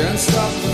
can't stop